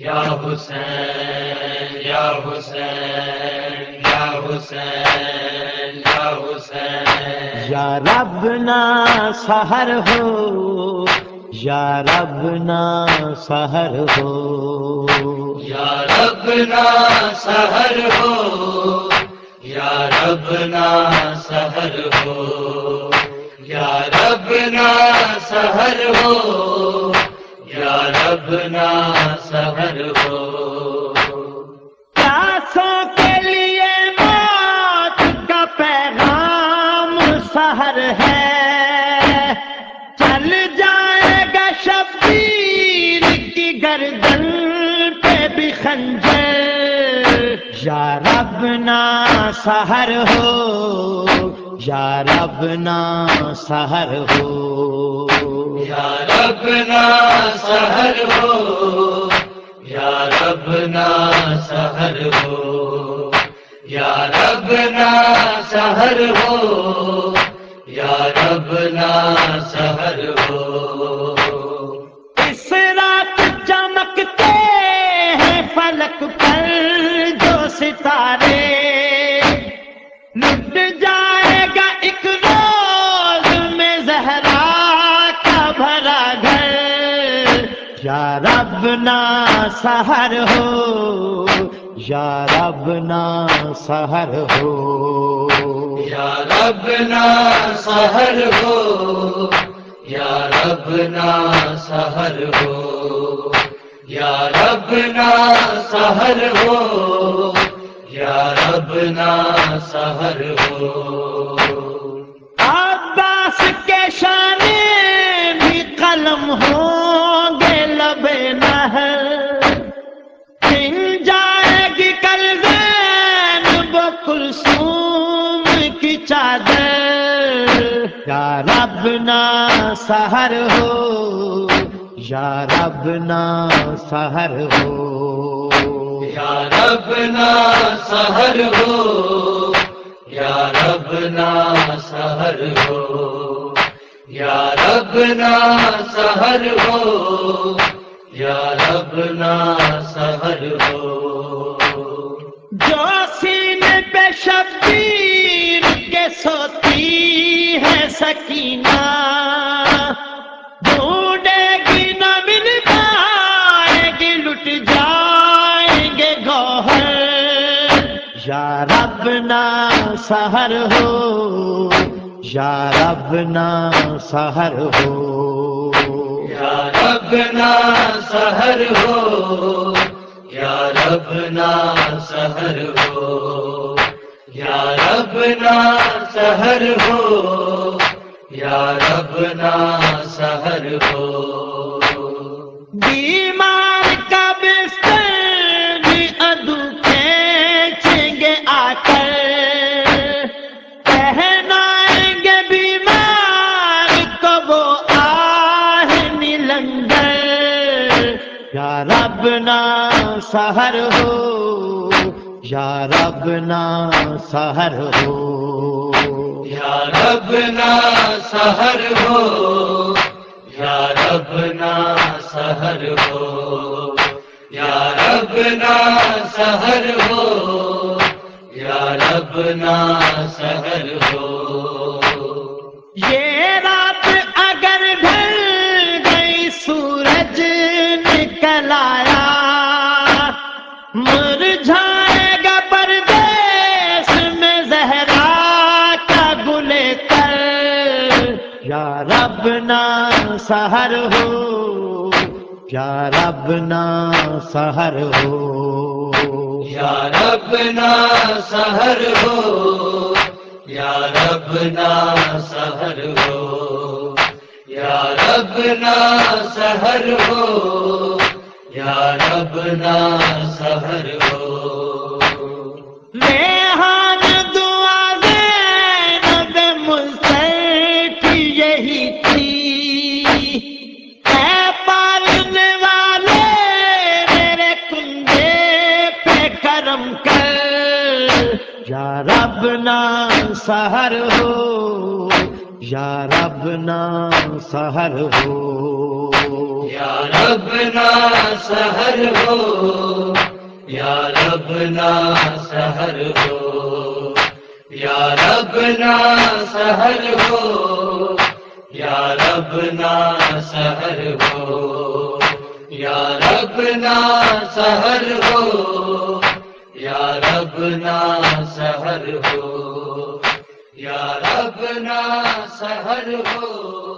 یا حسین یا حسین یا حسین یا حسین۔ یا رب نا سحر ہو یا رب نا سحر ہو۔ یا رب نا سحر ہو یا رب نا سحر ہو۔ یا رب نا سحر ہو یا رب نا سحر ہو۔ پیاسوں کے لیے موت کا پیغام سحر ہے۔ چل جائے گا شبیر کی گردن پہ بھی خنجر۔ یا رب نا سحر ہو، یا رب نا سحر ہو۔ اپنا نا سحر ہو یا رب نا سحر ہو یا رب نا سحر ہو یا رب نا سحر ہو یا رب نا سحر ہو، یا رب نا سحر ہو۔ یا رب نا سحر ہو، یا رب نا سحر ہو۔ یا رب نا سحر ہو، یا رب نا سحر ہو۔ کلثوم کی چادر یا رب نا سحر ہو یا رب نا سحر ہو۔ یا رب نا سحر ہو یا رب نا سحر ہو۔ یا رب نا سحر ہو یا رب نا سحر ہو۔ جو یا رب نا سحر ہو یا رب نا سحر ہو۔ یا رب نا سحر ہو یا رب نا سحر ہو۔ یا رب نا سحر ہو یا رب نا سحر ہو۔ رب نا سحر ہو، یا رب نا سحر ہو۔ یا رب نا سحر ہو، یا رب نا سحر ہو۔ یا رب نا سحر ہو، یا رب نا سحر ہو۔ یا رب نا سحر ہو، یا رب نا سحر ہو۔ یا رب نا سحر ہو، یا رب نا سحر ہو۔ یا رب نا سحر ہو، یا رب نا سحر ہو۔ یا رب نا سحر ہو، یا رب نا سحر ہو۔ یا رب نا سہر ہو، یا رب نا سہر ہو۔ یا رب نا سہر ہو، یا رب نا سہر ہو۔ یا رب نا سہر ہو۔ یا رب نا سہر ہو یا رب نا سہر ہو۔